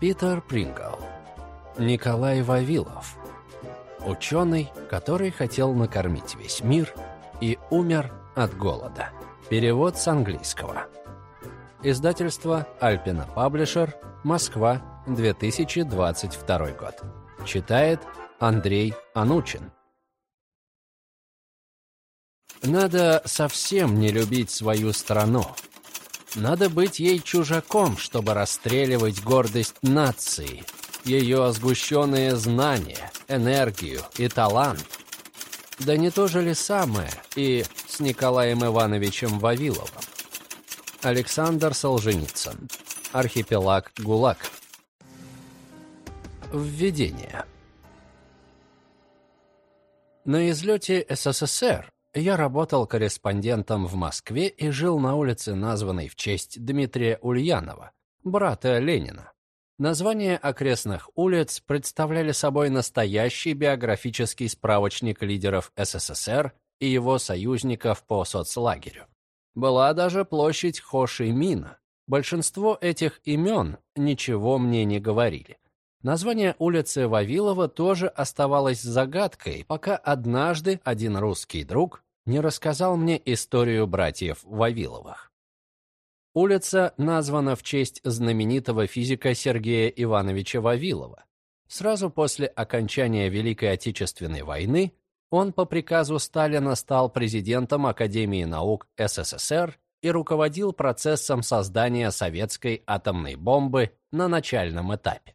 Питер Прингл. Николай Вавилов. Ученый, который хотел накормить весь мир и умер от голода. Перевод с английского. Издательство Альпина Паблишер, Москва, 2022 год. Читает Андрей Анучин. Надо совсем не любить свою страну. Надо быть ей чужаком, чтобы расстреливать гордость нации, ее сгущенные знания, энергию и талант. Да не то же ли самое и с Николаем Ивановичем Вавиловым? Александр Солженицын. Архипелаг ГУЛАГ. Введение. На излете СССР я работал корреспондентом в Москве и жил на улице, названной в честь Дмитрия Ульянова, брата Ленина. Названия окрестных улиц представляли собой настоящий биографический справочник лидеров СССР и его союзников по соцлагерю. Была даже площадь Хоши-Мина. Большинство этих имен ничего мне не говорили. Название улицы Вавилова тоже оставалось загадкой, пока однажды один русский друг не рассказал мне историю братьев Вавиловых. Улица названа в честь знаменитого физика Сергея Ивановича Вавилова. Сразу после окончания Великой Отечественной войны он по приказу Сталина стал президентом Академии наук СССР и руководил процессом создания советской атомной бомбы на начальном этапе.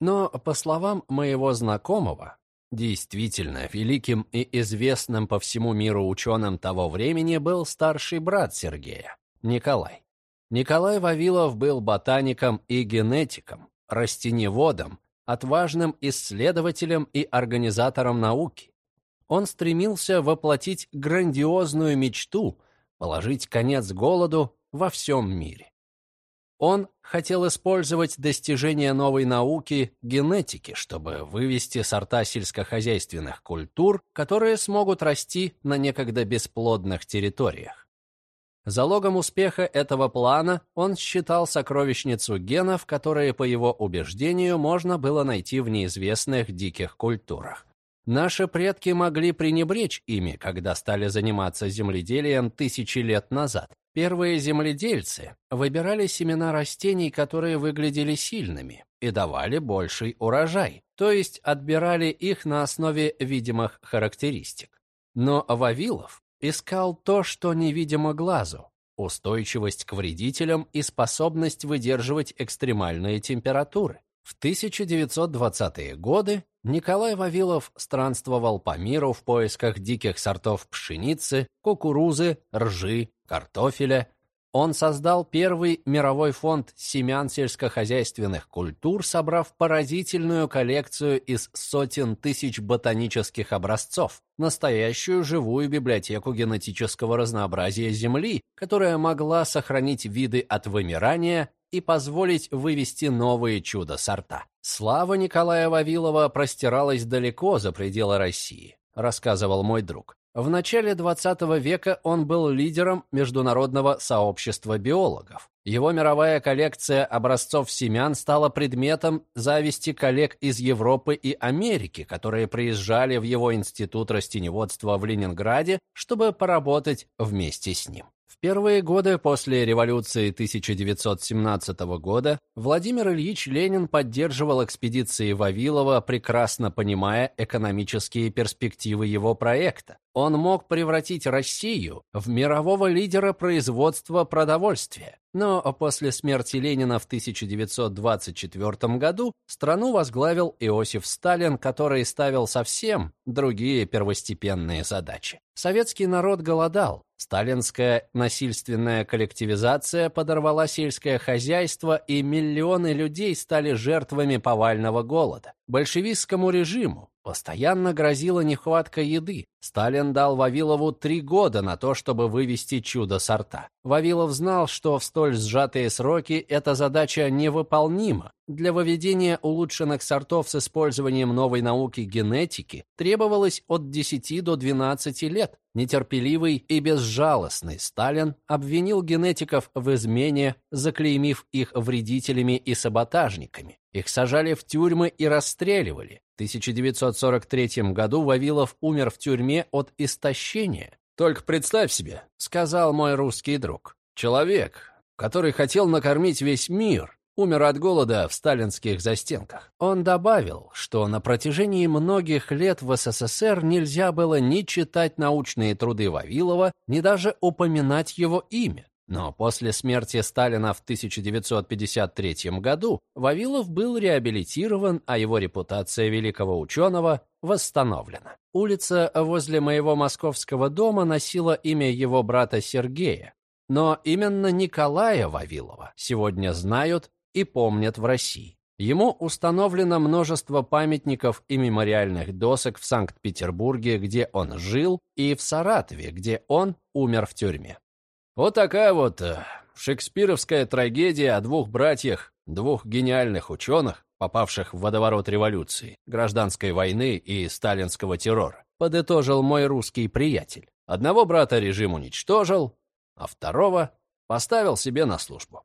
Но, по словам моего знакомого, действительно великим и известным по всему миру ученым того времени был старший брат Сергея, Николай. Николай Вавилов был ботаником и генетиком, растеневодом, отважным исследователем и организатором науки. Он стремился воплотить грандиозную мечту положить конец голоду во всем мире. Он хотел использовать достижения новой науки генетики, чтобы вывести сорта сельскохозяйственных культур, которые смогут расти на некогда бесплодных территориях. Залогом успеха этого плана он считал сокровищницу генов, которые, по его убеждению, можно было найти в неизвестных диких культурах. Наши предки могли пренебречь ими, когда стали заниматься земледелием тысячи лет назад. Первые земледельцы выбирали семена растений, которые выглядели сильными и давали больший урожай, то есть отбирали их на основе видимых характеристик. Но Вавилов искал то, что невидимо глазу, устойчивость к вредителям и способность выдерживать экстремальные температуры. В 1920-е годы Николай Вавилов странствовал по миру в поисках диких сортов пшеницы, кукурузы, ржи, картофеля. Он создал первый мировой фонд семян сельскохозяйственных культур, собрав поразительную коллекцию из сотен тысяч ботанических образцов, настоящую живую библиотеку генетического разнообразия Земли, которая могла сохранить виды от вымирания и позволить вывести новые чудо-сорта. Слава Николая Вавилова простиралась далеко за пределы России, рассказывал мой друг. В начале XX века он был лидером международного сообщества биологов. Его мировая коллекция образцов семян стала предметом зависти коллег из Европы и Америки, которые приезжали в его институт растеневодства в Ленинграде, чтобы поработать вместе с ним. Первые годы после революции 1917 года Владимир Ильич Ленин поддерживал экспедиции Вавилова, прекрасно понимая экономические перспективы его проекта. Он мог превратить Россию в мирового лидера производства продовольствия. Но после смерти Ленина в 1924 году страну возглавил Иосиф Сталин, который ставил совсем другие первостепенные задачи. Советский народ голодал, Сталинская насильственная коллективизация подорвала сельское хозяйство, и миллионы людей стали жертвами повального голода. Большевистскому режиму постоянно грозила нехватка еды. Сталин дал Вавилову три года на то, чтобы вывести чудо-сорта. Вавилов знал, что в столь сжатые сроки эта задача невыполнима, для выведения улучшенных сортов с использованием новой науки генетики требовалось от 10 до 12 лет. Нетерпеливый и безжалостный Сталин обвинил генетиков в измене, заклеймив их вредителями и саботажниками. Их сажали в тюрьмы и расстреливали. В 1943 году Вавилов умер в тюрьме от истощения. «Только представь себе», — сказал мой русский друг, — «человек, который хотел накормить весь мир, умер от голода в сталинских застенках. Он добавил, что на протяжении многих лет в СССР нельзя было ни читать научные труды Вавилова, ни даже упоминать его имя. Но после смерти Сталина в 1953 году Вавилов был реабилитирован, а его репутация великого ученого восстановлена. Улица возле моего московского дома носила имя его брата Сергея, но именно Николая Вавилова сегодня знают и помнят в России. Ему установлено множество памятников и мемориальных досок в Санкт-Петербурге, где он жил, и в Саратове, где он умер в тюрьме. Вот такая вот э, шекспировская трагедия о двух братьях, двух гениальных ученых, попавших в водоворот революции, гражданской войны и сталинского террора, подытожил мой русский приятель. Одного брата режим уничтожил, а второго поставил себе на службу.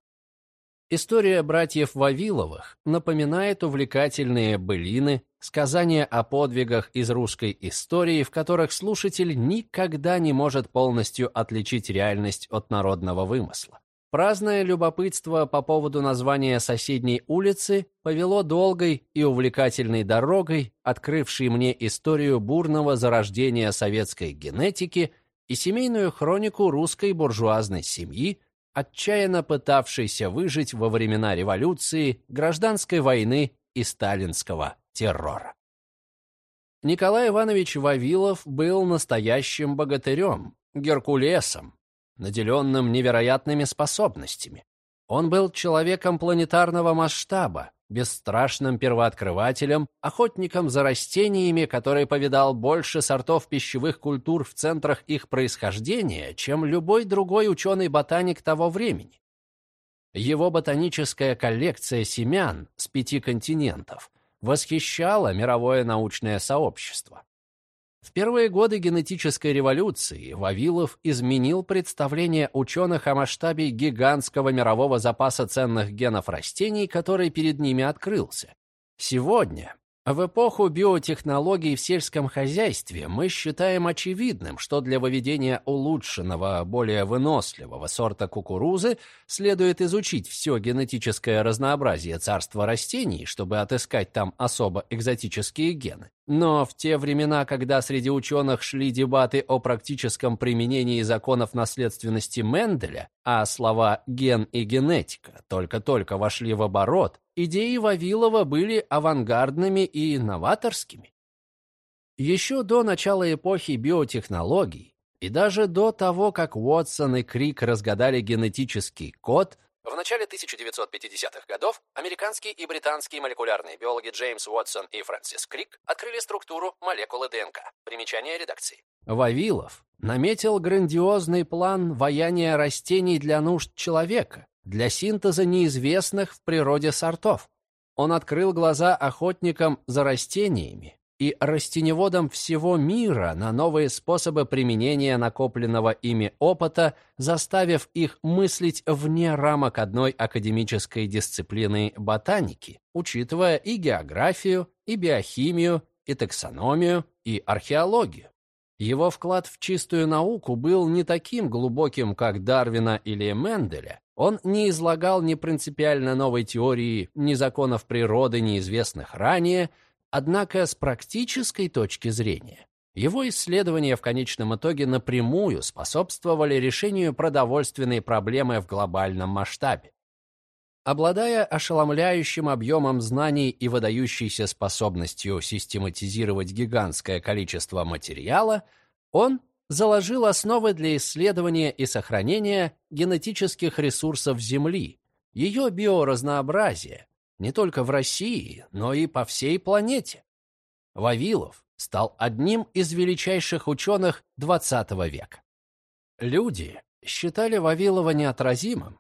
История братьев Вавиловых напоминает увлекательные былины, сказания о подвигах из русской истории, в которых слушатель никогда не может полностью отличить реальность от народного вымысла. Праздное любопытство по поводу названия соседней улицы повело долгой и увлекательной дорогой, открывшей мне историю бурного зарождения советской генетики и семейную хронику русской буржуазной семьи, отчаянно пытавшийся выжить во времена революции, гражданской войны и сталинского террора. Николай Иванович Вавилов был настоящим богатырем, Геркулесом, наделенным невероятными способностями. Он был человеком планетарного масштаба, бесстрашным первооткрывателем, охотником за растениями, который повидал больше сортов пищевых культур в центрах их происхождения, чем любой другой ученый-ботаник того времени. Его ботаническая коллекция семян с пяти континентов восхищала мировое научное сообщество. В первые годы генетической революции Вавилов изменил представление ученых о масштабе гигантского мирового запаса ценных генов растений, который перед ними открылся. Сегодня в эпоху биотехнологий в сельском хозяйстве мы считаем очевидным, что для выведения улучшенного, более выносливого сорта кукурузы следует изучить все генетическое разнообразие царства растений, чтобы отыскать там особо экзотические гены. Но в те времена, когда среди ученых шли дебаты о практическом применении законов наследственности Менделя, а слова «ген» и «генетика» только-только вошли в оборот, идеи Вавилова были авангардными и новаторскими. Еще до начала эпохи биотехнологий и даже до того, как Уотсон и Крик разгадали генетический код, в начале 1950-х годов американские и британские молекулярные биологи Джеймс Уотсон и Фрэнсис Крик открыли структуру молекулы ДНК. Примечание редакции. Вавилов наметил грандиозный план ваяния растений для нужд человека, для синтеза неизвестных в природе сортов. Он открыл глаза охотникам за растениями и растеневодам всего мира на новые способы применения накопленного ими опыта, заставив их мыслить вне рамок одной академической дисциплины ботаники, учитывая и географию, и биохимию, и таксономию, и археологию. Его вклад в чистую науку был не таким глубоким, как Дарвина или Менделя, он не излагал ни принципиально новой теории, ни законов природы, неизвестных ранее, однако с практической точки зрения его исследования в конечном итоге напрямую способствовали решению продовольственной проблемы в глобальном масштабе. Обладая ошеломляющим объемом знаний и выдающейся способностью систематизировать гигантское количество материала, он заложил основы для исследования и сохранения генетических ресурсов Земли, ее биоразнообразия, не только в России, но и по всей планете. Вавилов стал одним из величайших ученых XX века. Люди считали Вавилова неотразимым.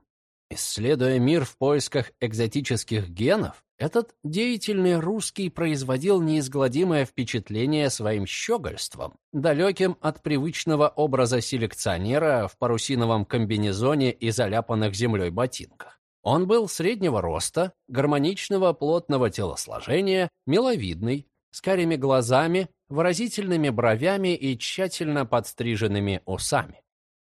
Исследуя мир в поисках экзотических генов, Этот деятельный русский производил неизгладимое впечатление своим щегольством, далеким от привычного образа селекционера в парусиновом комбинезоне и заляпанных землей ботинках. Он был среднего роста, гармоничного плотного телосложения, миловидный, с карими глазами, выразительными бровями и тщательно подстриженными усами.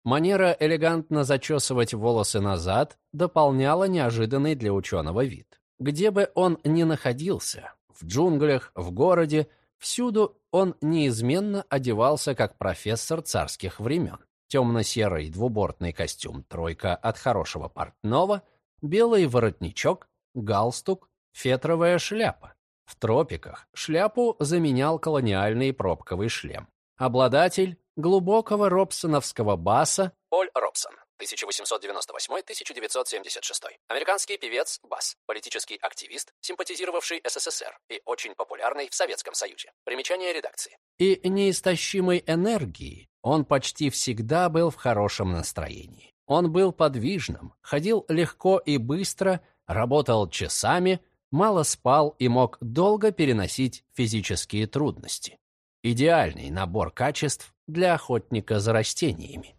Манера элегантно зачесывать волосы назад дополняла неожиданный для ученого вид. Где бы он ни находился, в джунглях, в городе, всюду он неизменно одевался как профессор царских времен. Темно-серый двубортный костюм «тройка» от хорошего портного, белый воротничок, галстук, фетровая шляпа. В тропиках шляпу заменял колониальный пробковый шлем. Обладатель глубокого робсоновского баса Поль Робсон 1898-1976. Американский певец Бас, политический активист, симпатизировавший СССР и очень популярный в Советском Союзе. Примечание редакции. И неистощимой энергии он почти всегда был в хорошем настроении. Он был подвижным, ходил легко и быстро, работал часами, мало спал и мог долго переносить физические трудности. Идеальный набор качеств для охотника за растениями.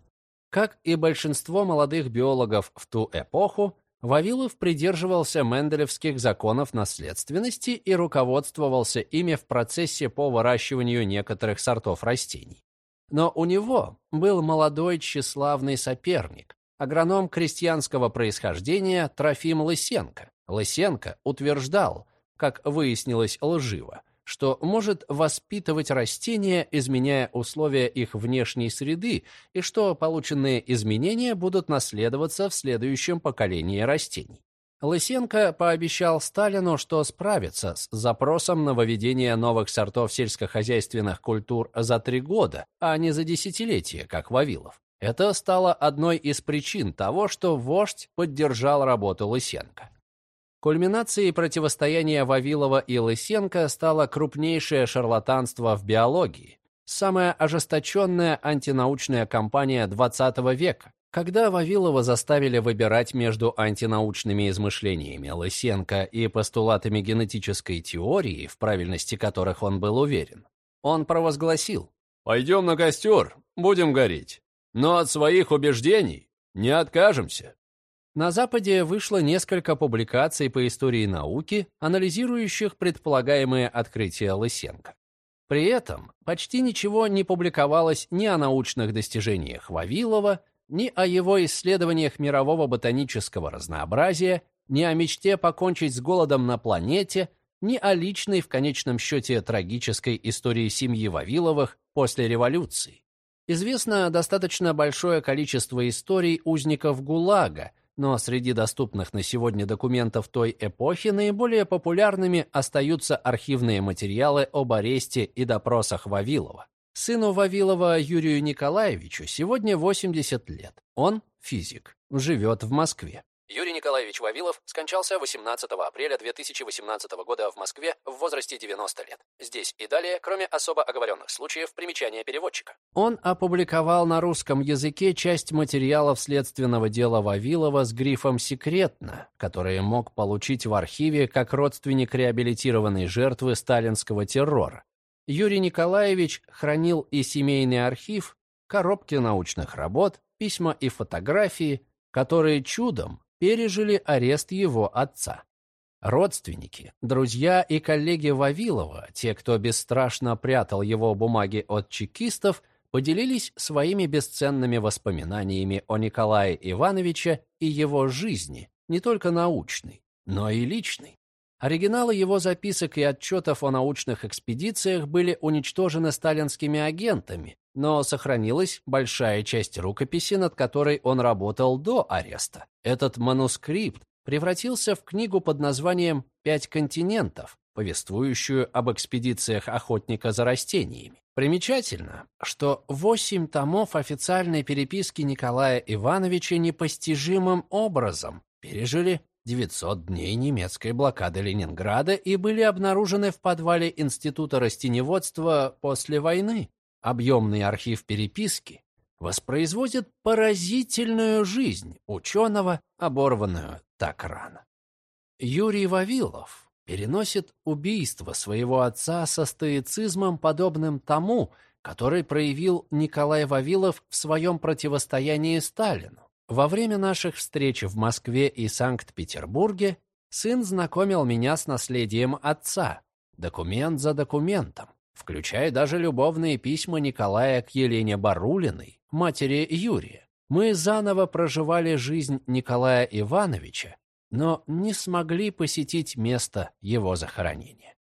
Как и большинство молодых биологов в ту эпоху, Вавилов придерживался менделевских законов наследственности и руководствовался ими в процессе по выращиванию некоторых сортов растений. Но у него был молодой тщеславный соперник, агроном крестьянского происхождения Трофим Лысенко. Лысенко утверждал, как выяснилось лживо, что может воспитывать растения, изменяя условия их внешней среды, и что полученные изменения будут наследоваться в следующем поколении растений. Лысенко пообещал Сталину, что справится с запросом на выведение новых сортов сельскохозяйственных культур за три года, а не за десятилетия, как Вавилов. Это стало одной из причин того, что вождь поддержал работу Лысенко. Кульминацией противостояния Вавилова и Лысенко стало крупнейшее шарлатанство в биологии, самая ожесточенная антинаучная кампания XX века, когда Вавилова заставили выбирать между антинаучными измышлениями Лысенко и постулатами генетической теории, в правильности которых он был уверен, он провозгласил «Пойдем на костер, будем гореть, но от своих убеждений не откажемся». На Западе вышло несколько публикаций по истории науки, анализирующих предполагаемые открытия Лысенко. При этом почти ничего не публиковалось ни о научных достижениях Вавилова, ни о его исследованиях мирового ботанического разнообразия, ни о мечте покончить с голодом на планете, ни о личной, в конечном счете, трагической истории семьи Вавиловых после революции. Известно достаточно большое количество историй узников ГУЛАГа, но среди доступных на сегодня документов той эпохи наиболее популярными остаются архивные материалы об аресте и допросах Вавилова. Сыну Вавилова Юрию Николаевичу сегодня 80 лет. Он физик, живет в Москве. Юрий Николаевич Вавилов скончался 18 апреля 2018 года в Москве в возрасте 90 лет. Здесь и далее, кроме особо оговоренных случаев, примечания переводчика. Он опубликовал на русском языке часть материалов следственного дела Вавилова с грифом «секретно», которые мог получить в архиве как родственник реабилитированной жертвы сталинского террора. Юрий Николаевич хранил и семейный архив, коробки научных работ, письма и фотографии, которые чудом пережили арест его отца. Родственники, друзья и коллеги Вавилова, те, кто бесстрашно прятал его бумаги от чекистов, поделились своими бесценными воспоминаниями о Николае Ивановиче и его жизни, не только научной, но и личной. Оригиналы его записок и отчетов о научных экспедициях были уничтожены сталинскими агентами, но сохранилась большая часть рукописи, над которой он работал до ареста. Этот манускрипт превратился в книгу под названием «Пять континентов», повествующую об экспедициях охотника за растениями. Примечательно, что восемь томов официальной переписки Николая Ивановича непостижимым образом пережили 900 дней немецкой блокады Ленинграда и были обнаружены в подвале Института растеневодства после войны. Объемный архив переписки воспроизводит поразительную жизнь ученого, оборванную так рано. Юрий Вавилов переносит убийство своего отца со стоицизмом, подобным тому, который проявил Николай Вавилов в своем противостоянии Сталину. Во время наших встреч в Москве и Санкт-Петербурге сын знакомил меня с наследием отца, документ за документом, включая даже любовные письма Николая к Елене Барулиной, матери Юрия. Мы заново проживали жизнь Николая Ивановича, но не смогли посетить место его захоронения.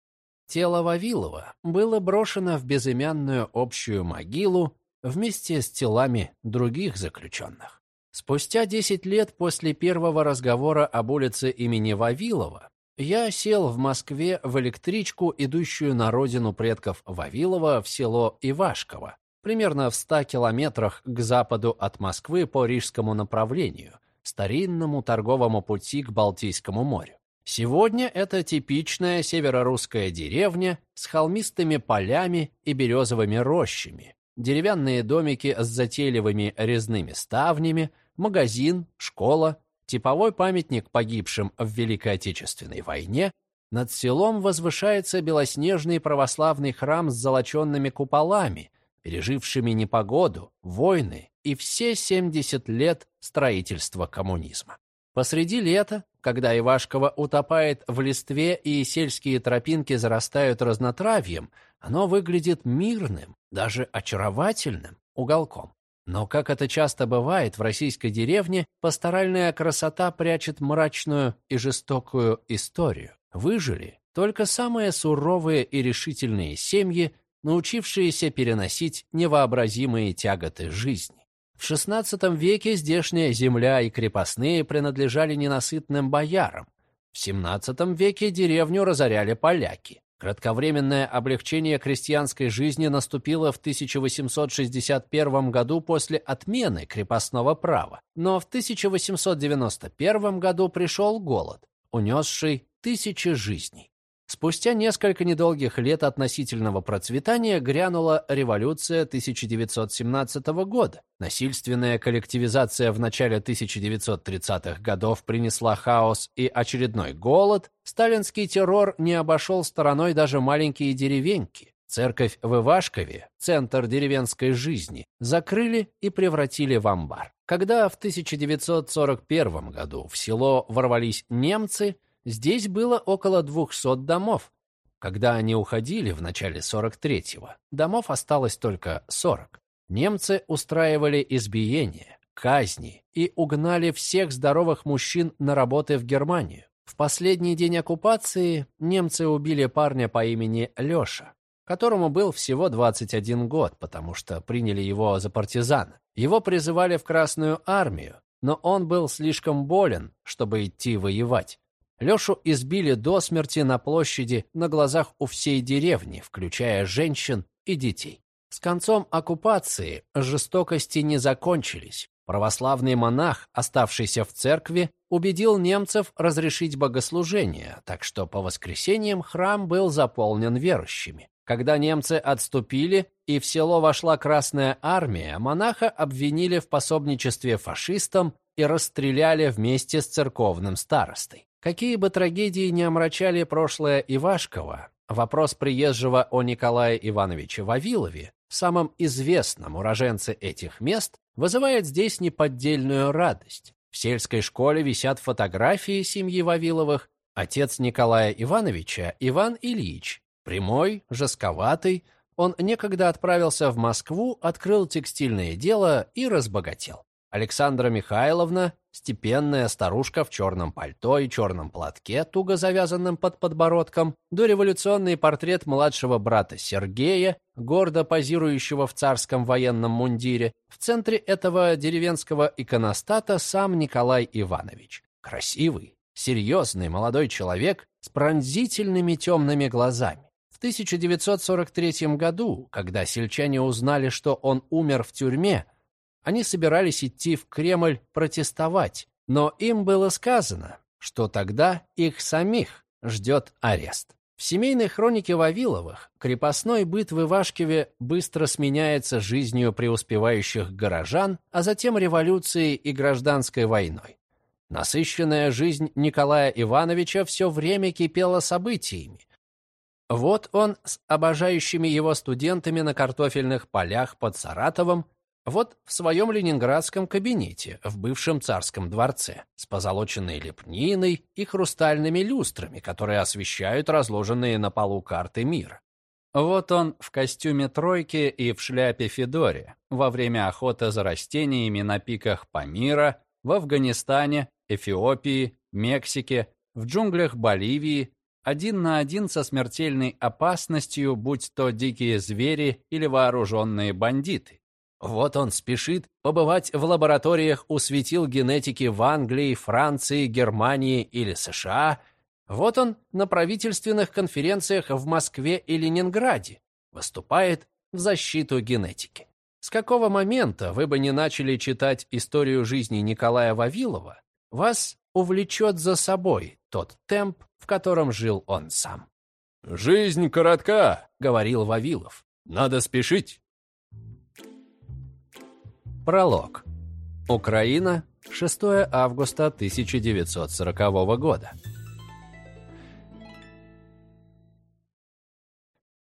Тело Вавилова было брошено в безымянную общую могилу вместе с телами других заключенных. Спустя 10 лет после первого разговора об улице имени Вавилова я сел в Москве в электричку, идущую на родину предков Вавилова в село Ивашково, примерно в 100 километрах к западу от Москвы по рижскому направлению, старинному торговому пути к Балтийскому морю. Сегодня это типичная северорусская деревня с холмистыми полями и березовыми рощами, деревянные домики с затейливыми резными ставнями – магазин, школа, типовой памятник погибшим в Великой Отечественной войне, над селом возвышается белоснежный православный храм с золоченными куполами, пережившими непогоду, войны и все 70 лет строительства коммунизма. Посреди лета, когда Ивашково утопает в листве и сельские тропинки зарастают разнотравьем, оно выглядит мирным, даже очаровательным уголком. Но, как это часто бывает в российской деревне, пасторальная красота прячет мрачную и жестокую историю. Выжили только самые суровые и решительные семьи, научившиеся переносить невообразимые тяготы жизни. В XVI веке здешняя земля и крепостные принадлежали ненасытным боярам. В XVII веке деревню разоряли поляки. Кратковременное облегчение крестьянской жизни наступило в 1861 году после отмены крепостного права, но в 1891 году пришел голод, унесший тысячи жизней. Спустя несколько недолгих лет относительного процветания грянула революция 1917 года. Насильственная коллективизация в начале 1930-х годов принесла хаос и очередной голод. Сталинский террор не обошел стороной даже маленькие деревеньки. Церковь в Ивашкове, центр деревенской жизни, закрыли и превратили в амбар. Когда в 1941 году в село ворвались немцы, Здесь было около 200 домов. Когда они уходили в начале 43-го, домов осталось только 40. Немцы устраивали избиения, казни и угнали всех здоровых мужчин на работы в Германию. В последний день оккупации немцы убили парня по имени Леша, которому был всего 21 год, потому что приняли его за партизана. Его призывали в Красную армию, но он был слишком болен, чтобы идти воевать. Лешу избили до смерти на площади на глазах у всей деревни, включая женщин и детей. С концом оккупации жестокости не закончились. Православный монах, оставшийся в церкви, убедил немцев разрешить богослужение, так что по воскресеньям храм был заполнен верующими. Когда немцы отступили и в село вошла Красная Армия, монаха обвинили в пособничестве фашистам и расстреляли вместе с церковным старостой. Какие бы трагедии не омрачали прошлое Ивашкова, вопрос приезжего о Николае Ивановиче Вавилове, самом известном уроженце этих мест, вызывает здесь неподдельную радость. В сельской школе висят фотографии семьи Вавиловых. Отец Николая Ивановича Иван Ильич, прямой, жестковатый, он некогда отправился в Москву, открыл текстильное дело и разбогател. Александра Михайловна, степенная старушка в черном пальто и черном платке, туго завязанном под подбородком, дореволюционный портрет младшего брата Сергея, гордо позирующего в царском военном мундире. В центре этого деревенского иконостата сам Николай Иванович. Красивый, серьезный молодой человек с пронзительными темными глазами. В 1943 году, когда сельчане узнали, что он умер в тюрьме, они собирались идти в Кремль протестовать, но им было сказано, что тогда их самих ждет арест. В семейной хронике Вавиловых крепостной быт в Ивашкиве быстро сменяется жизнью преуспевающих горожан, а затем революцией и гражданской войной. Насыщенная жизнь Николая Ивановича все время кипела событиями. Вот он с обожающими его студентами на картофельных полях под Саратовом, вот в своем ленинградском кабинете в бывшем царском дворце с позолоченной лепниной и хрустальными люстрами, которые освещают разложенные на полу карты мира. Вот он в костюме тройки и в шляпе Федоре во время охоты за растениями на пиках Памира, в Афганистане, Эфиопии, Мексике, в джунглях Боливии, один на один со смертельной опасностью, будь то дикие звери или вооруженные бандиты. Вот он спешит побывать в лабораториях у светил генетики в Англии, Франции, Германии или США. Вот он на правительственных конференциях в Москве и Ленинграде выступает в защиту генетики. С какого момента вы бы не начали читать историю жизни Николая Вавилова, вас увлечет за собой тот темп, в котором жил он сам. «Жизнь коротка», — говорил Вавилов. «Надо спешить». Пролог. Украина, 6 августа 1940 года.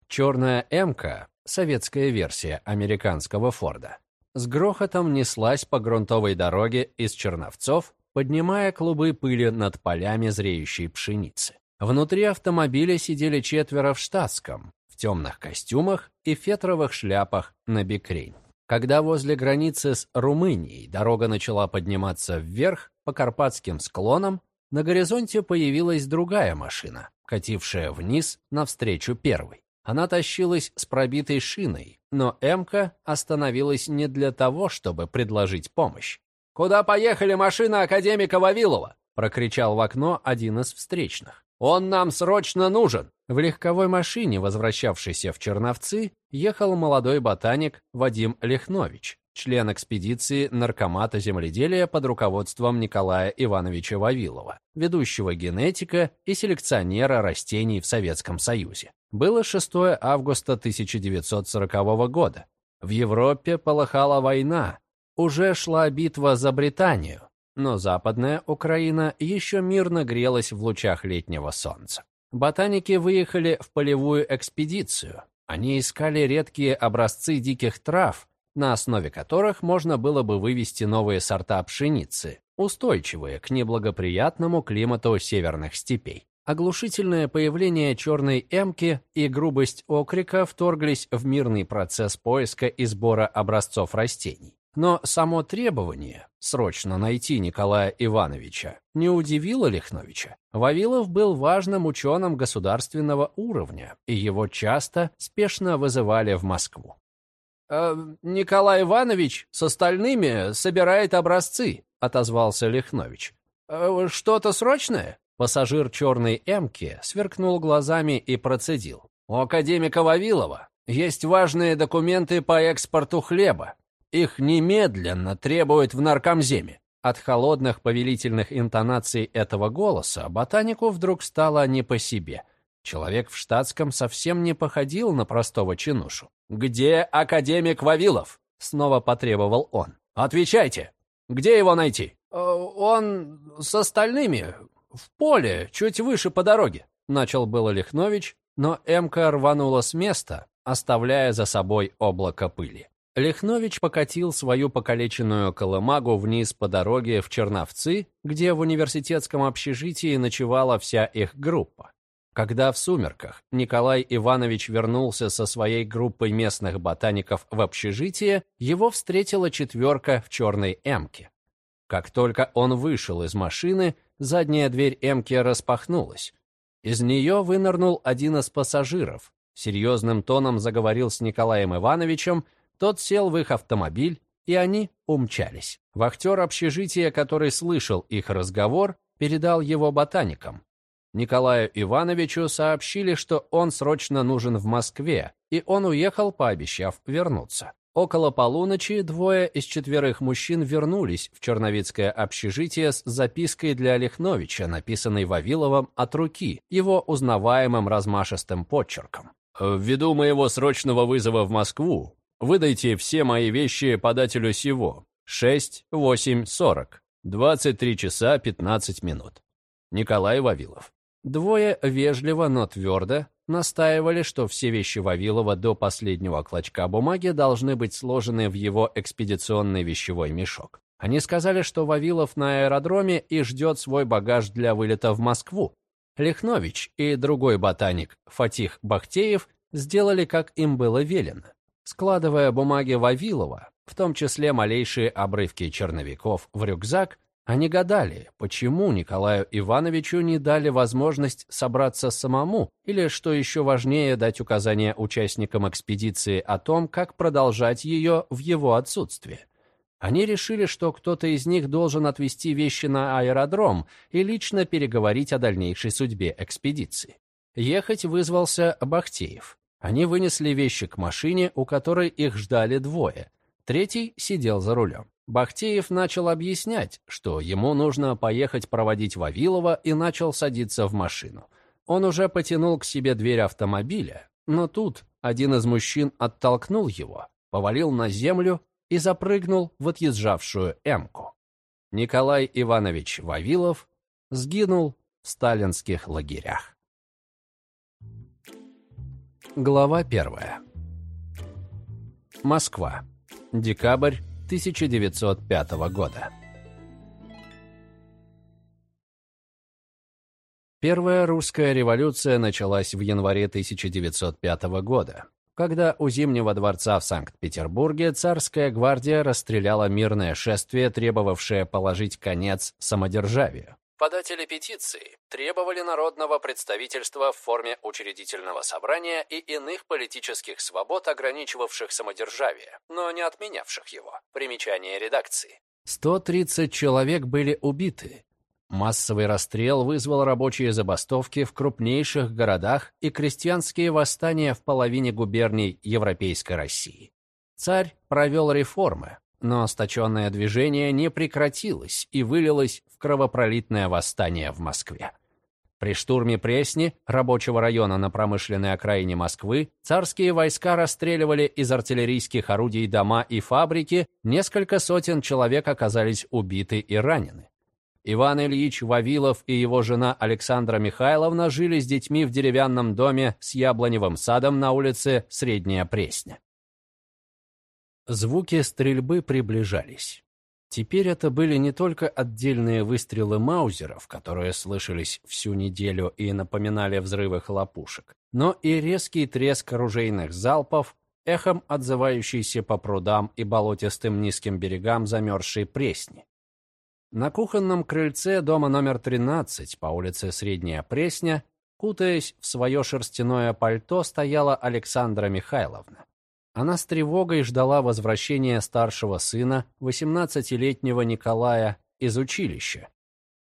Черная «Эмка» — советская версия американского «Форда» с грохотом неслась по грунтовой дороге из Черновцов поднимая клубы пыли над полями зреющей пшеницы. Внутри автомобиля сидели четверо в штатском, в темных костюмах и фетровых шляпах на бикрень. Когда возле границы с Румынией дорога начала подниматься вверх по карпатским склонам, на горизонте появилась другая машина, катившая вниз навстречу первой. Она тащилась с пробитой шиной, но Эмка остановилась не для того, чтобы предложить помощь. «Куда поехали машина академика Вавилова?» — прокричал в окно один из встречных. «Он нам срочно нужен!» В легковой машине, возвращавшейся в Черновцы, ехал молодой ботаник Вадим Лихнович, член экспедиции Наркомата земледелия под руководством Николая Ивановича Вавилова, ведущего генетика и селекционера растений в Советском Союзе. Было 6 августа 1940 года. В Европе полыхала война, уже шла битва за Британию, но западная Украина еще мирно грелась в лучах летнего солнца. Ботаники выехали в полевую экспедицию. Они искали редкие образцы диких трав, на основе которых можно было бы вывести новые сорта пшеницы, устойчивые к неблагоприятному климату северных степей. Оглушительное появление черной эмки и грубость окрика вторглись в мирный процесс поиска и сбора образцов растений. Но само требование срочно найти Николая Ивановича не удивило Лихновича. Вавилов был важным ученым государственного уровня, и его часто спешно вызывали в Москву. «Э, «Николай Иванович с остальными собирает образцы», — отозвался Лихнович. «Э, «Что-то срочное?» Пассажир черной «Эмки» сверкнул глазами и процедил. «У академика Вавилова есть важные документы по экспорту хлеба. Их немедленно требуют в наркомземе. От холодных повелительных интонаций этого голоса ботанику вдруг стало не по себе. Человек в штатском совсем не походил на простого чинушу. «Где академик Вавилов?» — снова потребовал он. «Отвечайте! Где его найти?» «Э, «Он с остальными, в поле, чуть выше по дороге», — начал было Лихнович, но Эмка рванула с места, оставляя за собой облако пыли. Лихнович покатил свою покалеченную колымагу вниз по дороге в Черновцы, где в университетском общежитии ночевала вся их группа. Когда в сумерках Николай Иванович вернулся со своей группой местных ботаников в общежитие, его встретила четверка в черной «Эмке». Как только он вышел из машины, задняя дверь «Эмки» распахнулась. Из нее вынырнул один из пассажиров, серьезным тоном заговорил с Николаем Ивановичем, тот сел в их автомобиль, и они умчались. Вахтер общежития, который слышал их разговор, передал его ботаникам. Николаю Ивановичу сообщили, что он срочно нужен в Москве, и он уехал, пообещав вернуться. Около полуночи двое из четверых мужчин вернулись в Черновицкое общежитие с запиской для Олехновича, написанной Вавиловым от руки, его узнаваемым размашистым почерком. «Ввиду моего срочного вызова в Москву, Выдайте все мои вещи подателю сего. 6, 8, 40. 23 часа 15 минут. Николай Вавилов. Двое вежливо, но твердо настаивали, что все вещи Вавилова до последнего клочка бумаги должны быть сложены в его экспедиционный вещевой мешок. Они сказали, что Вавилов на аэродроме и ждет свой багаж для вылета в Москву. Лихнович и другой ботаник Фатих Бахтеев сделали, как им было велено. Складывая бумаги Вавилова, в том числе малейшие обрывки черновиков, в рюкзак, они гадали, почему Николаю Ивановичу не дали возможность собраться самому, или, что еще важнее, дать указания участникам экспедиции о том, как продолжать ее в его отсутствие. Они решили, что кто-то из них должен отвезти вещи на аэродром и лично переговорить о дальнейшей судьбе экспедиции. Ехать вызвался Бахтеев. Они вынесли вещи к машине, у которой их ждали двое. Третий сидел за рулем. Бахтеев начал объяснять, что ему нужно поехать проводить Вавилова и начал садиться в машину. Он уже потянул к себе дверь автомобиля, но тут один из мужчин оттолкнул его, повалил на землю и запрыгнул в отъезжавшую «Эмку». Николай Иванович Вавилов сгинул в сталинских лагерях. Глава первая. Москва. Декабрь 1905 года. Первая русская революция началась в январе 1905 года, когда у Зимнего дворца в Санкт-Петербурге царская гвардия расстреляла мирное шествие, требовавшее положить конец самодержавию. Податели петиции требовали народного представительства в форме учредительного собрания и иных политических свобод, ограничивавших самодержавие, но не отменявших его. Примечание редакции. 130 человек были убиты. Массовый расстрел вызвал рабочие забастовки в крупнейших городах и крестьянские восстания в половине губерний Европейской России. Царь провел реформы, но сточенное движение не прекратилось и вылилось в кровопролитное восстание в Москве. При штурме Пресни, рабочего района на промышленной окраине Москвы, царские войска расстреливали из артиллерийских орудий дома и фабрики, несколько сотен человек оказались убиты и ранены. Иван Ильич Вавилов и его жена Александра Михайловна жили с детьми в деревянном доме с яблоневым садом на улице Средняя Пресня. Звуки стрельбы приближались. Теперь это были не только отдельные выстрелы маузеров, которые слышались всю неделю и напоминали взрывы хлопушек, но и резкий треск оружейных залпов, эхом отзывающийся по прудам и болотистым низким берегам замерзшей Пресни. На кухонном крыльце дома номер 13 по улице Средняя Пресня, кутаясь в свое шерстяное пальто, стояла Александра Михайловна. Она с тревогой ждала возвращения старшего сына, 18-летнего Николая, из училища.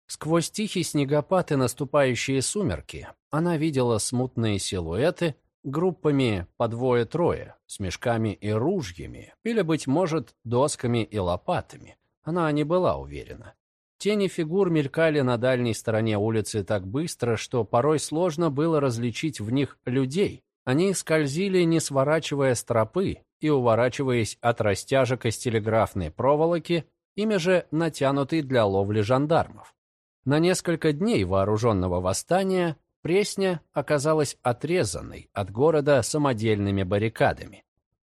Сквозь тихий снегопад и наступающие сумерки она видела смутные силуэты группами по двое-трое, с мешками и ружьями, или, быть может, досками и лопатами. Она не была уверена. Тени фигур мелькали на дальней стороне улицы так быстро, что порой сложно было различить в них людей, они скользили, не сворачивая стропы и уворачиваясь от растяжек из телеграфной проволоки, ими же натянутой для ловли жандармов. На несколько дней вооруженного восстания Пресня оказалась отрезанной от города самодельными баррикадами.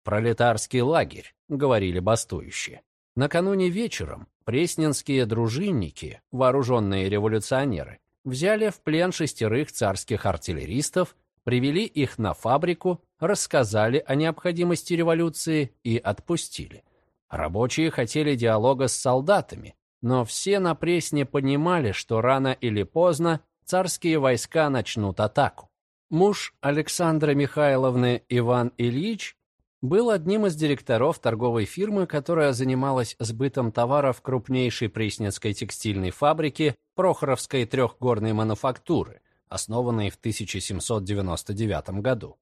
«Пролетарский лагерь», — говорили бастующие. Накануне вечером пресненские дружинники, вооруженные революционеры, взяли в плен шестерых царских артиллеристов привели их на фабрику, рассказали о необходимости революции и отпустили. Рабочие хотели диалога с солдатами, но все на Пресне понимали, что рано или поздно царские войска начнут атаку. Муж Александра Михайловны Иван Ильич был одним из директоров торговой фирмы, которая занималась сбытом товаров крупнейшей пресненской текстильной фабрики Прохоровской трехгорной мануфактуры, основанной в 1799 году.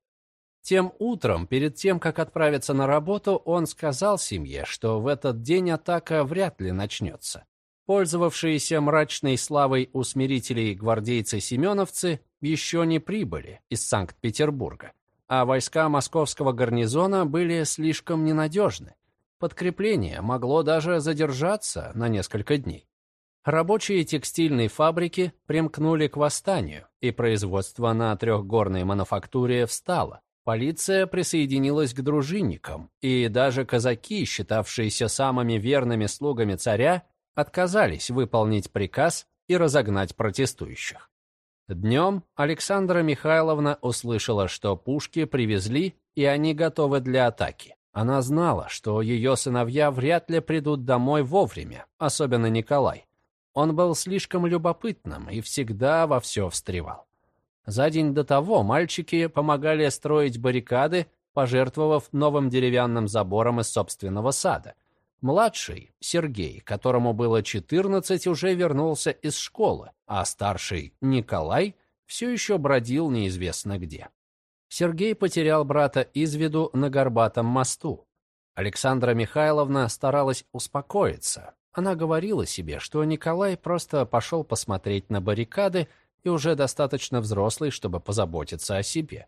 Тем утром, перед тем, как отправиться на работу, он сказал семье, что в этот день атака вряд ли начнется. Пользовавшиеся мрачной славой усмирителей гвардейцы-семеновцы еще не прибыли из Санкт-Петербурга, а войска московского гарнизона были слишком ненадежны. Подкрепление могло даже задержаться на несколько дней. Рабочие текстильной фабрики примкнули к восстанию, и производство на трехгорной мануфактуре встало. Полиция присоединилась к дружинникам, и даже казаки, считавшиеся самыми верными слугами царя, отказались выполнить приказ и разогнать протестующих. Днем Александра Михайловна услышала, что пушки привезли, и они готовы для атаки. Она знала, что ее сыновья вряд ли придут домой вовремя, особенно Николай. Он был слишком любопытным и всегда во все встревал. За день до того мальчики помогали строить баррикады, пожертвовав новым деревянным забором из собственного сада. Младший, Сергей, которому было 14, уже вернулся из школы, а старший, Николай, все еще бродил неизвестно где. Сергей потерял брата из виду на Горбатом мосту. Александра Михайловна старалась успокоиться. Она говорила себе, что Николай просто пошел посмотреть на баррикады и уже достаточно взрослый, чтобы позаботиться о себе.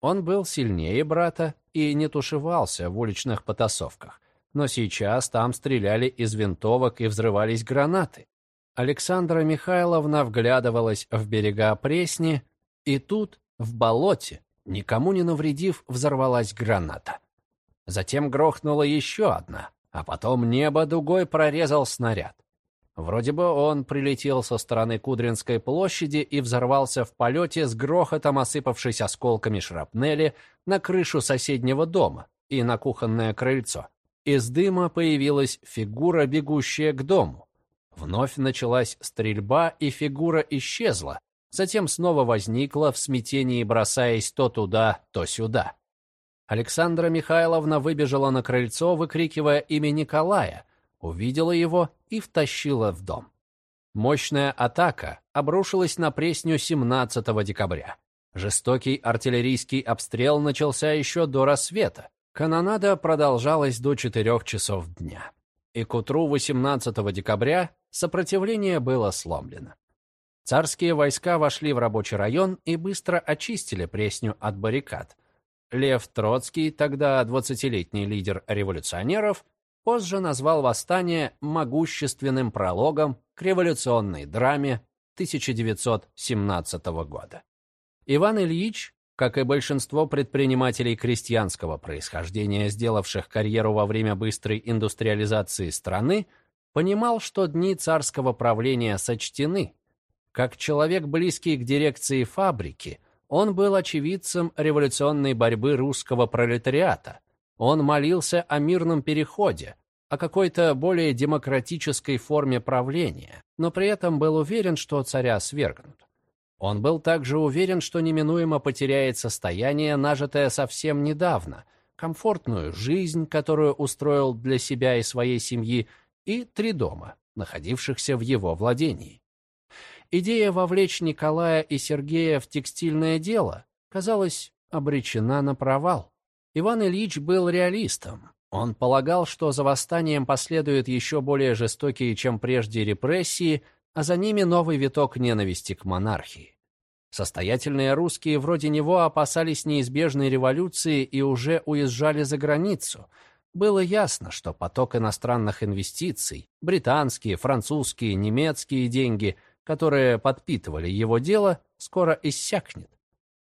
Он был сильнее брата и не тушевался в уличных потасовках. Но сейчас там стреляли из винтовок и взрывались гранаты. Александра Михайловна вглядывалась в берега Пресни, и тут, в болоте, никому не навредив, взорвалась граната. Затем грохнула еще одна, а потом небо дугой прорезал снаряд. Вроде бы он прилетел со стороны Кудринской площади и взорвался в полете с грохотом, осыпавшись осколками шрапнели на крышу соседнего дома и на кухонное крыльцо. Из дыма появилась фигура, бегущая к дому. Вновь началась стрельба, и фигура исчезла, затем снова возникла в смятении, бросаясь то туда, то сюда. Александра Михайловна выбежала на крыльцо, выкрикивая имя Николая, увидела его и втащила в дом. Мощная атака обрушилась на Пресню 17 декабря. Жестокий артиллерийский обстрел начался еще до рассвета. Канонада продолжалась до 4 часов дня. И к утру 18 декабря сопротивление было сломлено. Царские войска вошли в рабочий район и быстро очистили Пресню от баррикад. Лев Троцкий, тогда 20-летний лидер революционеров, позже назвал восстание могущественным прологом к революционной драме 1917 года. Иван Ильич, как и большинство предпринимателей крестьянского происхождения, сделавших карьеру во время быстрой индустриализации страны, понимал, что дни царского правления сочтены. Как человек, близкий к дирекции фабрики, он был очевидцем революционной борьбы русского пролетариата – он молился о мирном переходе, о какой-то более демократической форме правления, но при этом был уверен, что царя свергнут. Он был также уверен, что неминуемо потеряет состояние, нажитое совсем недавно, комфортную жизнь, которую устроил для себя и своей семьи, и три дома, находившихся в его владении. Идея вовлечь Николая и Сергея в текстильное дело казалась обречена на провал. Иван Ильич был реалистом. Он полагал, что за восстанием последуют еще более жестокие, чем прежде, репрессии, а за ними новый виток ненависти к монархии. Состоятельные русские вроде него опасались неизбежной революции и уже уезжали за границу. Было ясно, что поток иностранных инвестиций, британские, французские, немецкие деньги, которые подпитывали его дело, скоро иссякнет.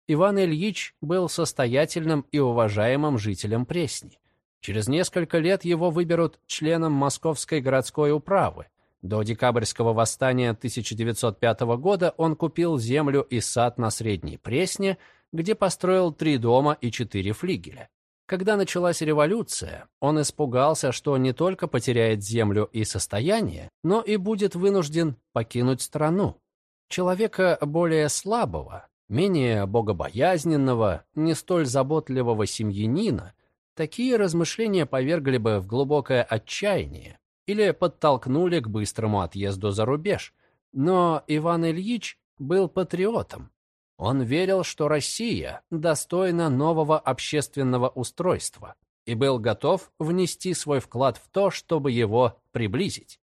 Иван Ильич был состоятельным и уважаемым жителем Пресни. Через несколько лет его выберут членом Московской городской управы. До декабрьского восстания 1905 года он купил землю и сад на Средней Пресне, где построил три дома и четыре флигеля. Когда началась революция, он испугался, что не только потеряет землю и состояние, но и будет вынужден покинуть страну. Человека более слабого, менее богобоязненного, не столь заботливого семьянина, такие размышления повергли бы в глубокое отчаяние или подтолкнули к быстрому отъезду за рубеж. Но Иван Ильич был патриотом. Он верил, что Россия достойна нового общественного устройства и был готов внести свой вклад в то, чтобы его приблизить.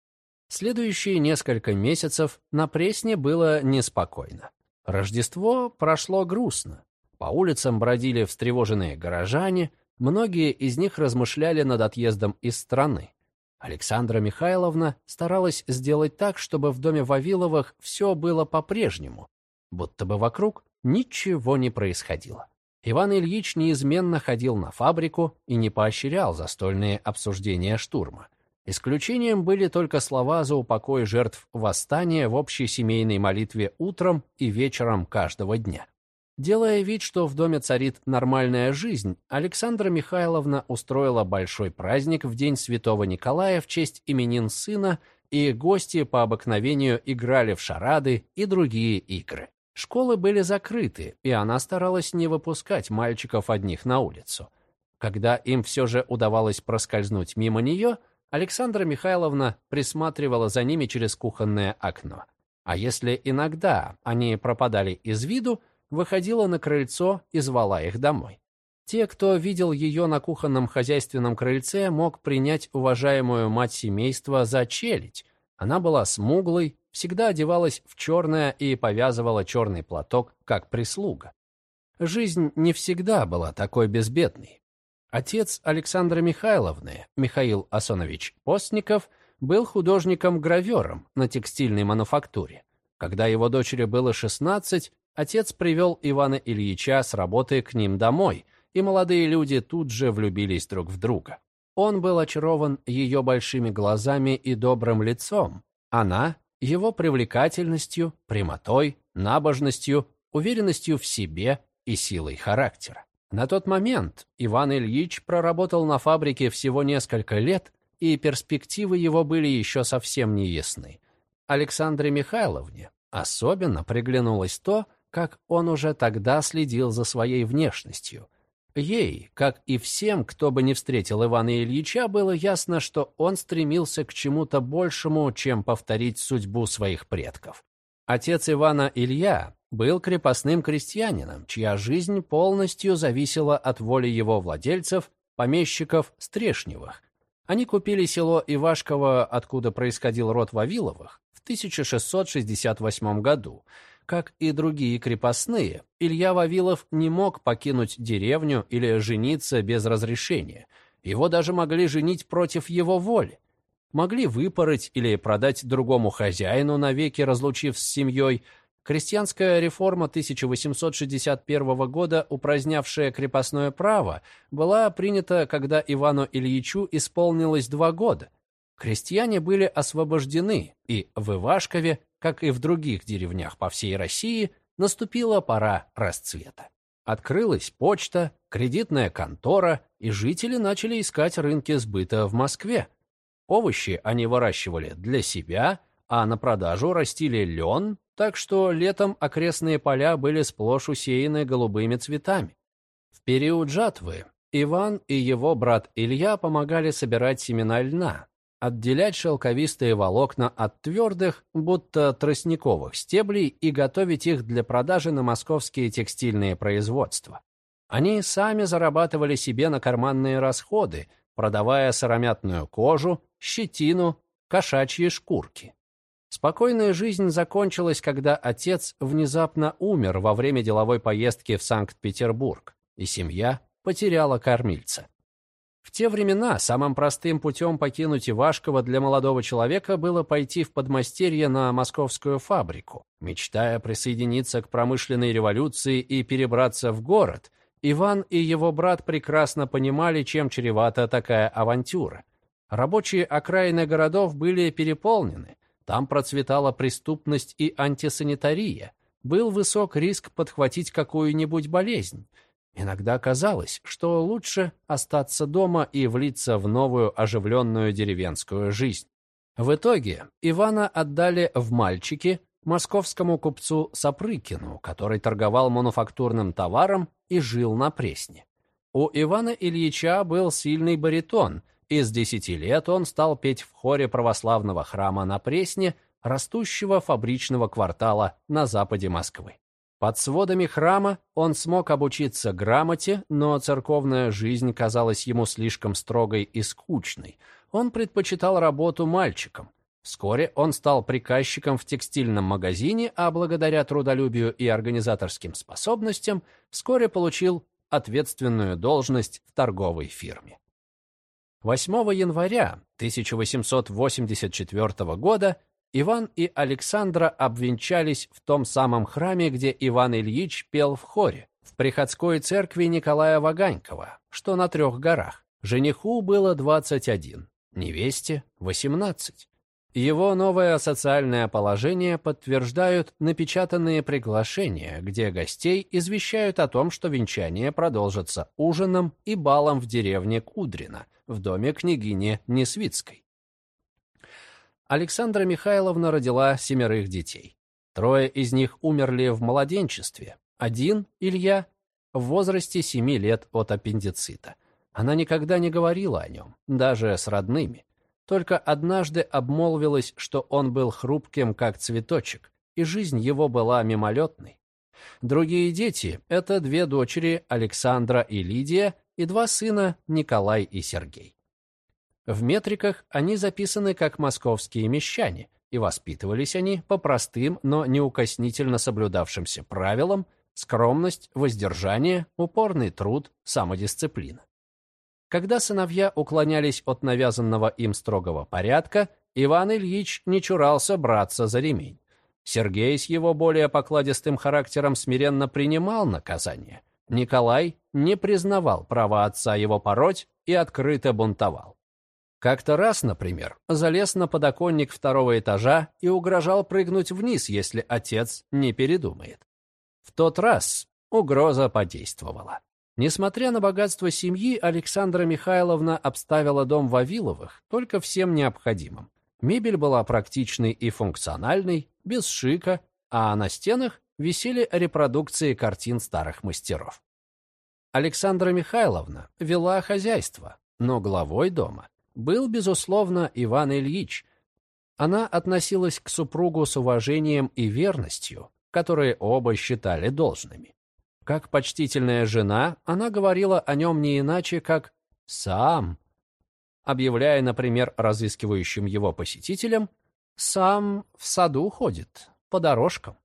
Следующие несколько месяцев на Пресне было неспокойно. Рождество прошло грустно. По улицам бродили встревоженные горожане, многие из них размышляли над отъездом из страны. Александра Михайловна старалась сделать так, чтобы в доме Вавиловых все было по-прежнему, будто бы вокруг ничего не происходило. Иван Ильич неизменно ходил на фабрику и не поощрял застольные обсуждения штурма. Исключением были только слова за упокой жертв восстания в общей семейной молитве утром и вечером каждого дня. Делая вид, что в доме царит нормальная жизнь, Александра Михайловна устроила большой праздник в день Святого Николая в честь именин сына, и гости по обыкновению играли в шарады и другие игры. Школы были закрыты, и она старалась не выпускать мальчиков одних на улицу. Когда им все же удавалось проскользнуть мимо нее, Александра Михайловна присматривала за ними через кухонное окно. А если иногда они пропадали из виду, выходила на крыльцо и звала их домой. Те, кто видел ее на кухонном хозяйственном крыльце, мог принять уважаемую мать семейства за челядь. Она была смуглой, всегда одевалась в черное и повязывала черный платок, как прислуга. Жизнь не всегда была такой безбедной. Отец Александры Михайловны, Михаил Асонович Постников, был художником-гравером на текстильной мануфактуре. Когда его дочери было 16, Отец привел Ивана Ильича с работы к ним домой, и молодые люди тут же влюбились друг в друга. Он был очарован ее большими глазами и добрым лицом. Она — его привлекательностью, прямотой, набожностью, уверенностью в себе и силой характера. На тот момент Иван Ильич проработал на фабрике всего несколько лет, и перспективы его были еще совсем не ясны. Александре Михайловне особенно приглянулось то, как он уже тогда следил за своей внешностью. Ей, как и всем, кто бы не встретил Ивана Ильича, было ясно, что он стремился к чему-то большему, чем повторить судьбу своих предков. Отец Ивана Илья был крепостным крестьянином, чья жизнь полностью зависела от воли его владельцев, помещиков Стрешневых. Они купили село Ивашково, откуда происходил род Вавиловых, в 1668 году – как и другие крепостные, Илья Вавилов не мог покинуть деревню или жениться без разрешения. Его даже могли женить против его воли. Могли выпороть или продать другому хозяину, навеки разлучив с семьей. Крестьянская реформа 1861 года, упразднявшая крепостное право, была принята, когда Ивану Ильичу исполнилось два года. Крестьяне были освобождены, и в Ивашкове как и в других деревнях по всей России, наступила пора расцвета. Открылась почта, кредитная контора, и жители начали искать рынки сбыта в Москве. Овощи они выращивали для себя, а на продажу растили лен, так что летом окрестные поля были сплошь усеяны голубыми цветами. В период жатвы Иван и его брат Илья помогали собирать семена льна, отделять шелковистые волокна от твердых, будто тростниковых стеблей и готовить их для продажи на московские текстильные производства. Они сами зарабатывали себе на карманные расходы, продавая сыромятную кожу, щетину, кошачьи шкурки. Спокойная жизнь закончилась, когда отец внезапно умер во время деловой поездки в Санкт-Петербург, и семья потеряла кормильца. В те времена самым простым путем покинуть Ивашково для молодого человека было пойти в подмастерье на московскую фабрику. Мечтая присоединиться к промышленной революции и перебраться в город, Иван и его брат прекрасно понимали, чем чревата такая авантюра. Рабочие окраины городов были переполнены, там процветала преступность и антисанитария, был высок риск подхватить какую-нибудь болезнь, Иногда казалось, что лучше остаться дома и влиться в новую оживленную деревенскую жизнь. В итоге Ивана отдали в мальчики московскому купцу Сапрыкину, который торговал мануфактурным товаром и жил на Пресне. У Ивана Ильича был сильный баритон, и с десяти лет он стал петь в хоре православного храма на Пресне, растущего фабричного квартала на западе Москвы. Под сводами храма он смог обучиться грамоте, но церковная жизнь казалась ему слишком строгой и скучной. Он предпочитал работу мальчиком. Вскоре он стал приказчиком в текстильном магазине, а благодаря трудолюбию и организаторским способностям вскоре получил ответственную должность в торговой фирме. 8 января 1884 года Иван и Александра обвенчались в том самом храме, где Иван Ильич пел в хоре, в приходской церкви Николая Ваганькова, что на трех горах. Жениху было 21, невесте 18. Его новое социальное положение подтверждают напечатанные приглашения, где гостей извещают о том, что венчание продолжится ужином и балом в деревне Кудрино, в доме княгини Несвицкой. Александра Михайловна родила семерых детей. Трое из них умерли в младенчестве. Один, Илья, в возрасте семи лет от аппендицита. Она никогда не говорила о нем, даже с родными. Только однажды обмолвилась, что он был хрупким, как цветочек, и жизнь его была мимолетной. Другие дети — это две дочери Александра и Лидия и два сына Николай и Сергей. В метриках они записаны как московские мещане, и воспитывались они по простым, но неукоснительно соблюдавшимся правилам скромность, воздержание, упорный труд, самодисциплина. Когда сыновья уклонялись от навязанного им строгого порядка, Иван Ильич не чурался браться за ремень. Сергей с его более покладистым характером смиренно принимал наказание. Николай не признавал права отца его пороть и открыто бунтовал. Как-то раз, например, залез на подоконник второго этажа и угрожал прыгнуть вниз, если отец не передумает. В тот раз угроза подействовала. Несмотря на богатство семьи, Александра Михайловна обставила дом Вавиловых только всем необходимым. Мебель была практичной и функциональной, без шика, а на стенах висели репродукции картин старых мастеров. Александра Михайловна вела хозяйство, но главой дома был, безусловно, Иван Ильич. Она относилась к супругу с уважением и верностью, которые оба считали должными. Как почтительная жена, она говорила о нем не иначе, как «сам», объявляя, например, разыскивающим его посетителям «сам в саду ходит, по дорожкам».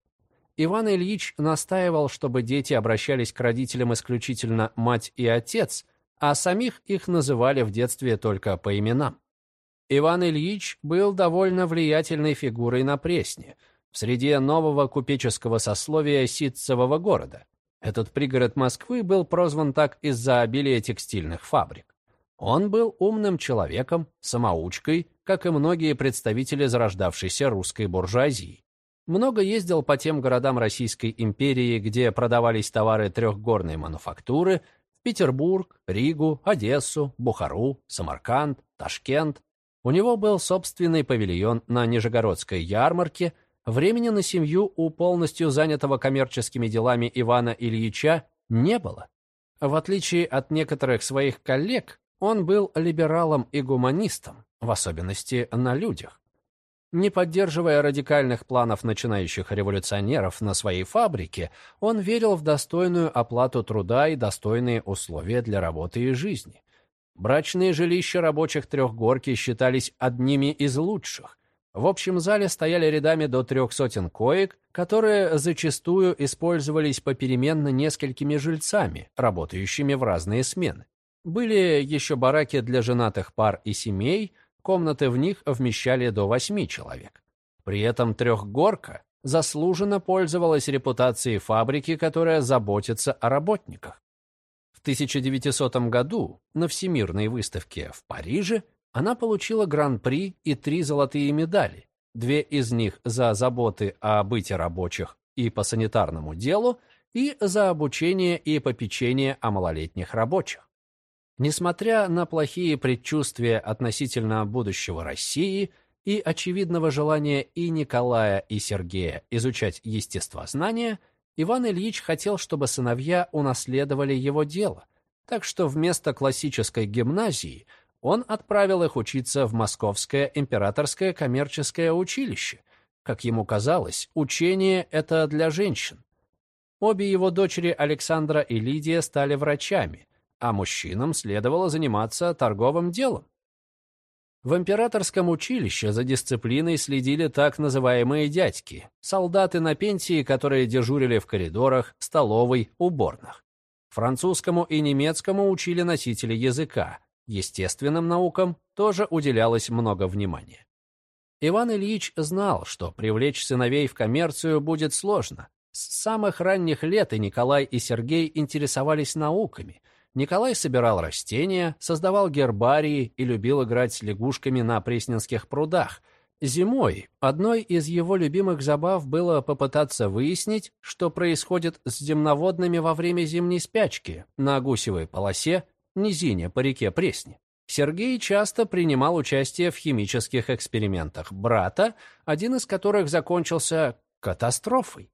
Иван Ильич настаивал, чтобы дети обращались к родителям исключительно мать и отец, а самих их называли в детстве только по именам. Иван Ильич был довольно влиятельной фигурой на Пресне, в среде нового купеческого сословия Ситцевого города. Этот пригород Москвы был прозван так из-за обилия текстильных фабрик. Он был умным человеком, самоучкой, как и многие представители зарождавшейся русской буржуазии. Много ездил по тем городам Российской империи, где продавались товары трехгорной мануфактуры, Петербург, Ригу, Одессу, Бухару, Самарканд, Ташкент. У него был собственный павильон на Нижегородской ярмарке – Времени на семью у полностью занятого коммерческими делами Ивана Ильича не было. В отличие от некоторых своих коллег, он был либералом и гуманистом, в особенности на людях. Не поддерживая радикальных планов начинающих революционеров на своей фабрике, он верил в достойную оплату труда и достойные условия для работы и жизни. Брачные жилища рабочих трехгорки считались одними из лучших, в общем зале стояли рядами до трех сотен коек, которые зачастую использовались попеременно несколькими жильцами, работающими в разные смены. Были еще бараки для женатых пар и семей, комнаты в них вмещали до восьми человек. При этом трехгорка заслуженно пользовалась репутацией фабрики, которая заботится о работниках. В 1900 году на Всемирной выставке в Париже она получила гран-при и три золотые медали, две из них за заботы о быте рабочих и по санитарному делу, и за обучение и попечение о малолетних рабочих. Несмотря на плохие предчувствия относительно будущего России и очевидного желания и Николая, и Сергея изучать естествознание, Иван Ильич хотел, чтобы сыновья унаследовали его дело, так что вместо классической гимназии – он отправил их учиться в Московское императорское коммерческое училище. Как ему казалось, учение это для женщин. Обе его дочери Александра и Лидия стали врачами, а мужчинам следовало заниматься торговым делом. В императорском училище за дисциплиной следили так называемые дядьки, солдаты на пенсии, которые дежурили в коридорах, столовой, уборных. Французскому и немецкому учили носители языка, Естественным наукам тоже уделялось много внимания. Иван Ильич знал, что привлечь сыновей в коммерцию будет сложно. С самых ранних лет и Николай, и Сергей интересовались науками. Николай собирал растения, создавал гербарии и любил играть с лягушками на Пресненских прудах. Зимой одной из его любимых забав было попытаться выяснить, что происходит с земноводными во время зимней спячки на гусевой полосе низине по реке Пресни. Сергей часто принимал участие в химических экспериментах брата, один из которых закончился катастрофой.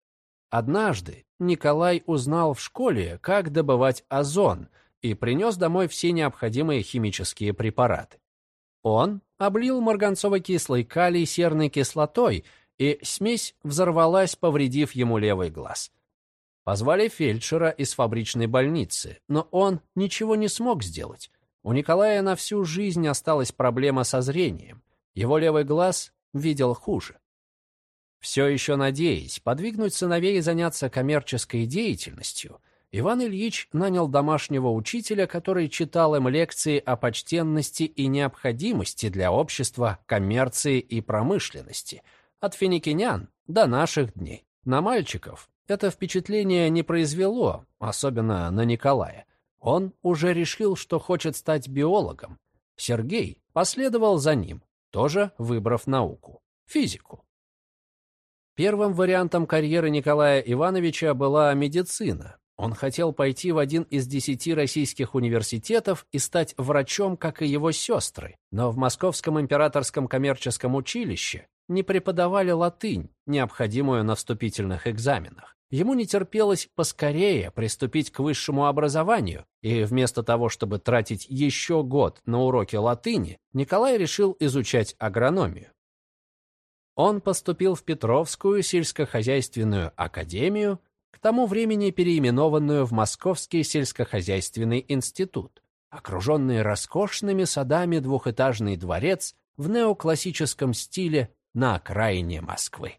Однажды Николай узнал в школе, как добывать озон, и принес домой все необходимые химические препараты. Он облил марганцово-кислый калий серной кислотой, и смесь взорвалась, повредив ему левый глаз. Позвали фельдшера из фабричной больницы, но он ничего не смог сделать. У Николая на всю жизнь осталась проблема со зрением. Его левый глаз видел хуже. Все еще надеясь подвигнуть сыновей и заняться коммерческой деятельностью, Иван Ильич нанял домашнего учителя, который читал им лекции о почтенности и необходимости для общества, коммерции и промышленности, от финикинян до наших дней. На мальчиков это впечатление не произвело, особенно на Николая. Он уже решил, что хочет стать биологом. Сергей последовал за ним, тоже выбрав науку — физику. Первым вариантом карьеры Николая Ивановича была медицина. Он хотел пойти в один из десяти российских университетов и стать врачом, как и его сестры, но в Московском императорском коммерческом училище не преподавали латынь, необходимую на вступительных экзаменах. Ему не терпелось поскорее приступить к высшему образованию, и вместо того, чтобы тратить еще год на уроки латыни, Николай решил изучать агрономию. Он поступил в Петровскую сельскохозяйственную академию, к тому времени переименованную в Московский сельскохозяйственный институт, окруженный роскошными садами двухэтажный дворец в неоклассическом стиле на окраине Москвы.